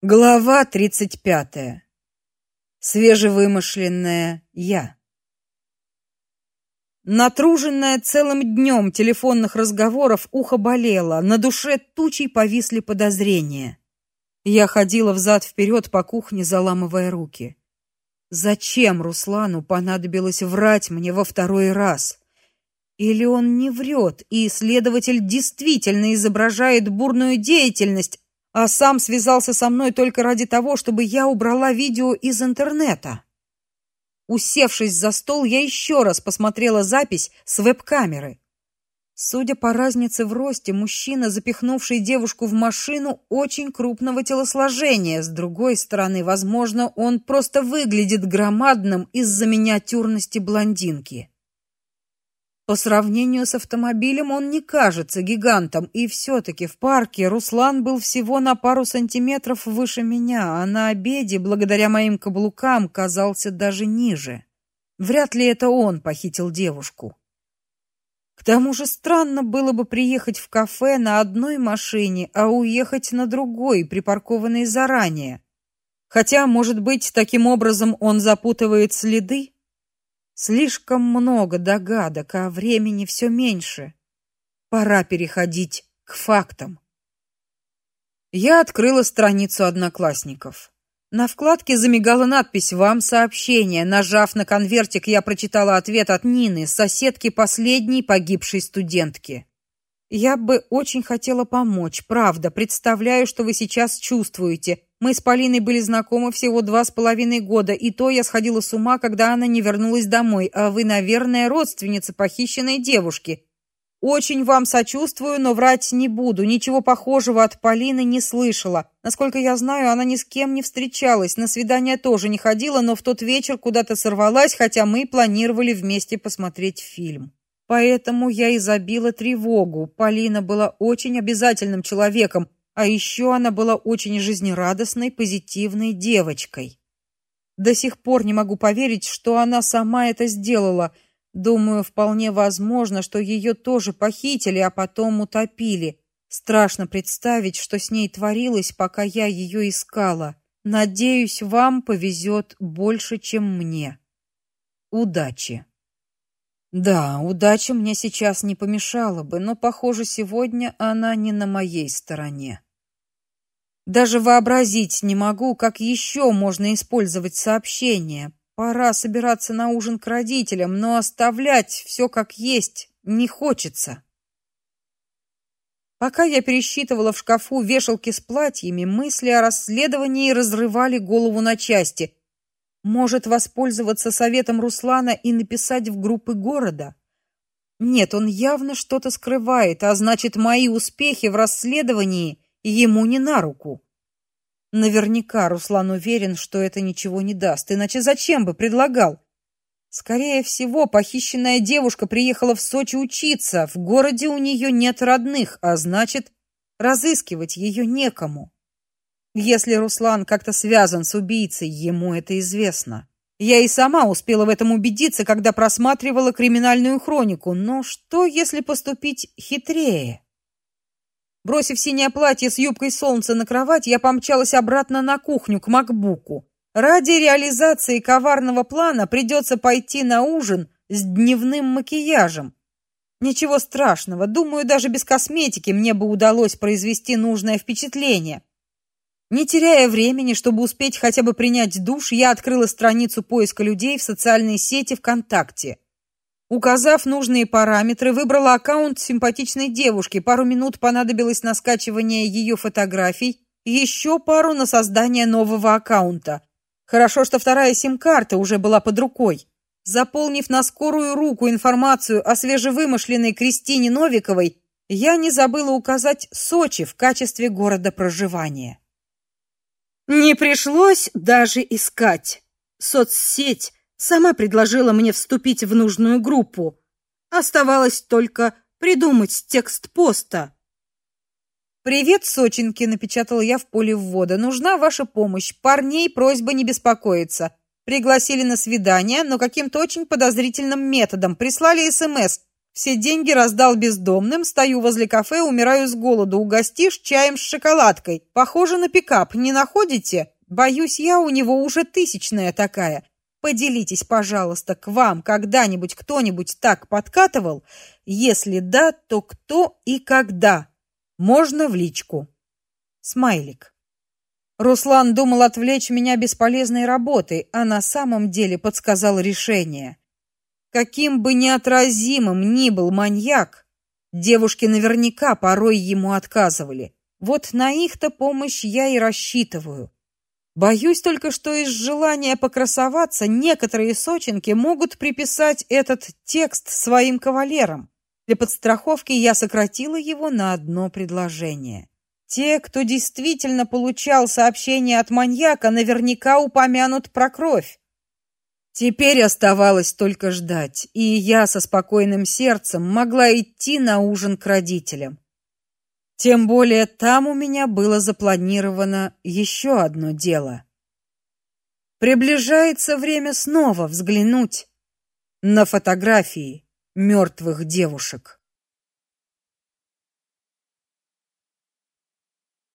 Глава 35. Свежевымышленная я. Натруженная целым днем телефонных разговоров, ухо болело, на душе тучей повисли подозрения. Я ходила взад вперед по кухне, заламывая руки. Зачем Руслану понадобилось врать мне во второй раз? Или он не врет, и следователь действительно изображает бурную деятельность, а сам связался со мной только ради того, чтобы я убрала видео из интернета. Усевшись за стол, я еще раз посмотрела запись с веб-камеры. Судя по разнице в росте, мужчина, запихнувший девушку в машину, очень крупного телосложения. С другой стороны, возможно, он просто выглядит громадным из-за миниатюрности блондинки. По сравнению с автомобилем он не кажется гигантом, и все таки в парке Руслан был всего на пару сантиметров выше меня, а на обеде, благодаря моим каблукам, казался даже ниже. Вряд ли это он похитил девушку. К тому же странно было бы приехать в кафе на одной машине, а уехать на другой, припаркованной заранее. Хотя, может быть, таким образом он запутывает следы? Слишком много догадок, а времени все меньше. Пора переходить к фактам. Я открыла страницу одноклассников. На вкладке замигала надпись «Вам сообщение». Нажав на конвертик, я прочитала ответ от Нины, соседки последней погибшей студентки. Я бы очень хотела помочь, правда. Представляю, что вы сейчас чувствуете. Мы с Полиной были знакомы всего два с половиной года, и то я сходила с ума, когда она не вернулась домой. А вы, наверное, родственница похищенной девушки. Очень вам сочувствую, но врать не буду. Ничего похожего от Полины не слышала. Насколько я знаю, она ни с кем не встречалась, на свидание тоже не ходила, но в тот вечер куда-то сорвалась, хотя мы планировали вместе посмотреть фильм. Поэтому я и забила тревогу. Полина была очень обязательным человеком, а еще она была очень жизнерадостной, позитивной девочкой. До сих пор не могу поверить, что она сама это сделала. Думаю, вполне возможно, что ее тоже похитили, а потом утопили. Страшно представить, что с ней творилось, пока я ее искала. Надеюсь, вам повезет больше, чем мне. Удачи. Да, удача мне сейчас не помешала бы, но, похоже, сегодня она не на моей стороне. Даже вообразить не могу, как еще можно использовать сообщение. Пора собираться на ужин к родителям, но оставлять все как есть не хочется. Пока я пересчитывала в шкафу вешалки с платьями, мысли о расследовании разрывали голову на части. Может воспользоваться советом Руслана и написать в группы города? Нет, он явно что-то скрывает, а значит, мои успехи в расследовании ему не на руку. Наверняка Руслан уверен, что это ничего не даст, иначе зачем бы предлагал? Скорее всего, похищенная девушка приехала в Сочи учиться. В городе у нее нет родных, а значит, разыскивать ее некому. Если Руслан как-то связан с убийцей, ему это известно. Я и сама успела в этом убедиться, когда просматривала криминальную хронику. Но что, если поступить хитрее? Бросив синее платье с юбкой солнца на кровать, я помчалась обратно на кухню к макбуку. Ради реализации коварного плана придется пойти на ужин с дневным макияжем. Ничего страшного, думаю, даже без косметики мне бы удалось произвести нужное впечатление. Не теряя времени, чтобы успеть хотя бы принять душ, я открыла страницу поиска людей в социальной сети ВКонтакте. Указав нужные параметры, выбрала аккаунт симпатичной девушки. Пару минут понадобилось на скачивание ее фотографий, еще пару на создание нового аккаунта. Хорошо, что вторая сим-карта уже была под рукой. Заполнив на скорую руку информацию о свежевымышленной Кристине Новиковой, я не забыла указать Сочи в качестве города проживания. Не пришлось даже искать. Соцсеть Сама предложила мне вступить в нужную группу. Оставалось только придумать текст поста. Привет, сочинки, напечатала я в поле ввода. Нужна ваша помощь. Парней просьба не беспокоиться. Пригласили на свидание, но каким-то очень подозрительным методом прислали СМС. Все деньги раздал бездомным, стою возле кафе, умираю с голоду. Угостишь чаем с шоколадкой. Похоже на пикап, не находите? Боюсь, я у него уже тысячная такая. Поделитесь, пожалуйста, к вам когда-нибудь кто-нибудь так подкатывал? Если да, то кто и когда? Можно в личку. Смайлик. Руслан думал отвлечь меня бесполезной работой, а на самом деле подсказал решение. Каким бы неотразимым ни был маньяк, девушки наверняка порой ему отказывали. Вот на их-то помощь я и рассчитываю. Боюсь только, что из желания покрасоваться некоторые сочинки могут приписать этот текст своим кавалерам. Для подстраховки я сократила его на одно предложение. Те, кто действительно получал сообщение от маньяка, наверняка упомянут про кровь. Теперь оставалось только ждать, и я со спокойным сердцем могла идти на ужин к родителям. Тем более там у меня было запланировано еще одно дело. Приближается время снова взглянуть на фотографии мертвых девушек.